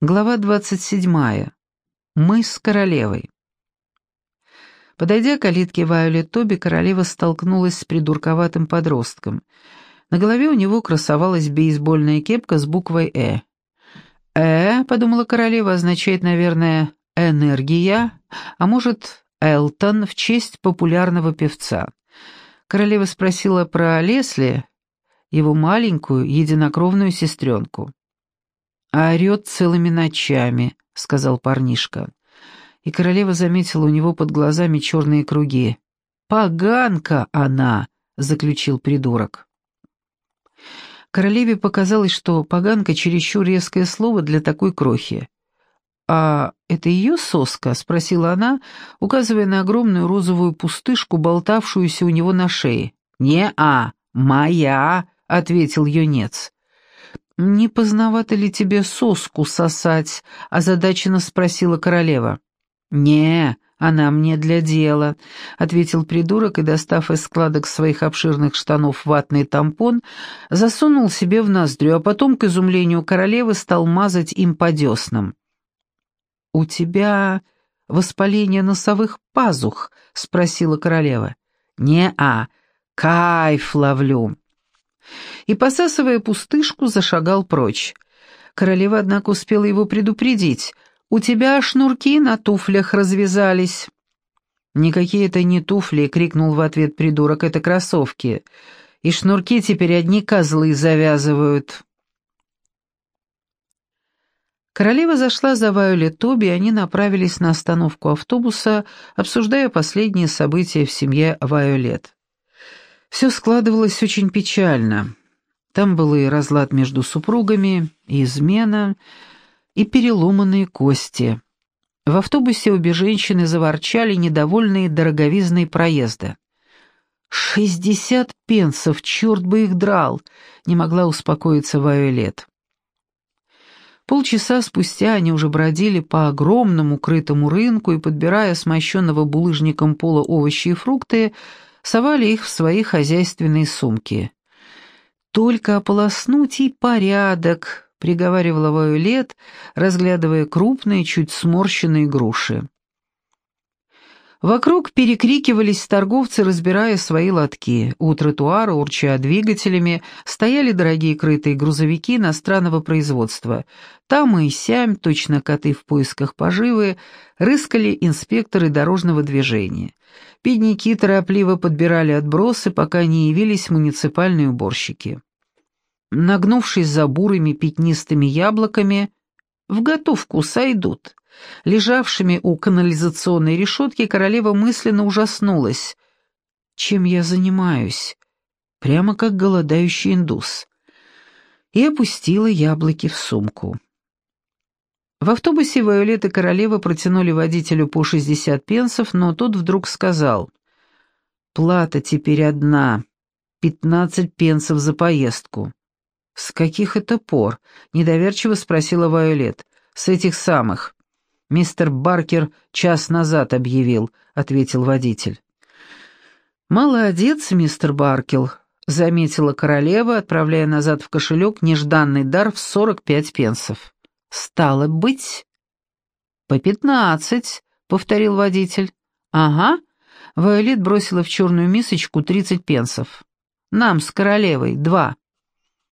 Глава 27. Мы с королевой. Подойдя к калитке Вайолет Тоби, королева столкнулась с придурковатым подростком. На голове у него красовалась бейсбольная кепка с буквой «Э». «Э», — подумала королева, — означает, наверное, «энергия», а может, «Элтон» в честь популярного певца. Королева спросила про Лесли, его маленькую единокровную сестренку. «А орет целыми ночами», — сказал парнишка. И королева заметила у него под глазами черные круги. «Поганка она!» — заключил придурок. Королеве показалось, что «поганка» — чересчур резкое слово для такой крохи. «А это ее соска?» — спросила она, указывая на огромную розовую пустышку, болтавшуюся у него на шее. «Не-а, моя!» — ответил юнец. «Не поздновато ли тебе соску сосать?» — озадаченно спросила королева. «Не, она мне для дела», — ответил придурок и, достав из складок своих обширных штанов ватный тампон, засунул себе в ноздрю, а потом, к изумлению королевы, стал мазать им по деснам. «У тебя воспаление носовых пазух?» — спросила королева. «Не-а, кайф ловлю» и, посасывая пустышку, зашагал прочь. Королева, однако, успела его предупредить. «У тебя шнурки на туфлях развязались». «Никакие это не туфли», — крикнул в ответ придурок, — «это кроссовки. И шнурки теперь одни козлы завязывают». Королева зашла за Вайолет Тоби, и они направились на остановку автобуса, обсуждая последние события в семье Вайолет. Все складывалось очень печально. Там был и разлад между супругами, и измена, и переломанные кости. В автобусе обе женщины заворчали, недовольные дороговизной проезда. «Шестьдесят пенсов, черт бы их драл!» — не могла успокоиться Вайолет. Полчаса спустя они уже бродили по огромному крытому рынку и, подбирая смощенного булыжником пола овощи и фрукты, совали их в свои хозяйственные сумки. «Только ополоснуть и порядок», — приговаривала Вайолет, разглядывая крупные, чуть сморщенные груши. Вокруг перекрикивались торговцы, разбирая свои лотки. У тротуара, урча двигателями, стояли дорогие крытые грузовики иностранного производства. Там и сям, точно коты в поисках поживы, рыскали инспекторы дорожного движения. Бедняки торопливо подбирали отбросы, пока не явились муниципальные уборщики. Нагнувшись за бурыми пятнистыми яблоками, в готовку сойдут. Лежавшими у канализационной решетки королева мысленно ужаснулась. «Чем я занимаюсь?» Прямо как голодающий индус. И опустила яблоки в сумку. В автобусе Вайолет и королева протянули водителю по 60 пенсов, но тот вдруг сказал, «Плата теперь одна, 15 пенсов за поездку». «С каких это пор?» — недоверчиво спросила Вайолет. «С этих самых». «Мистер Баркер час назад объявил», — ответил водитель. «Молодец, мистер Баркел», — заметила королева, отправляя назад в кошелек нежданный дар в сорок пять пенсов. «Стало быть...» «По пятнадцать», — повторил водитель. «Ага». Вайолет бросила в черную мисочку тридцать пенсов. «Нам с королевой два».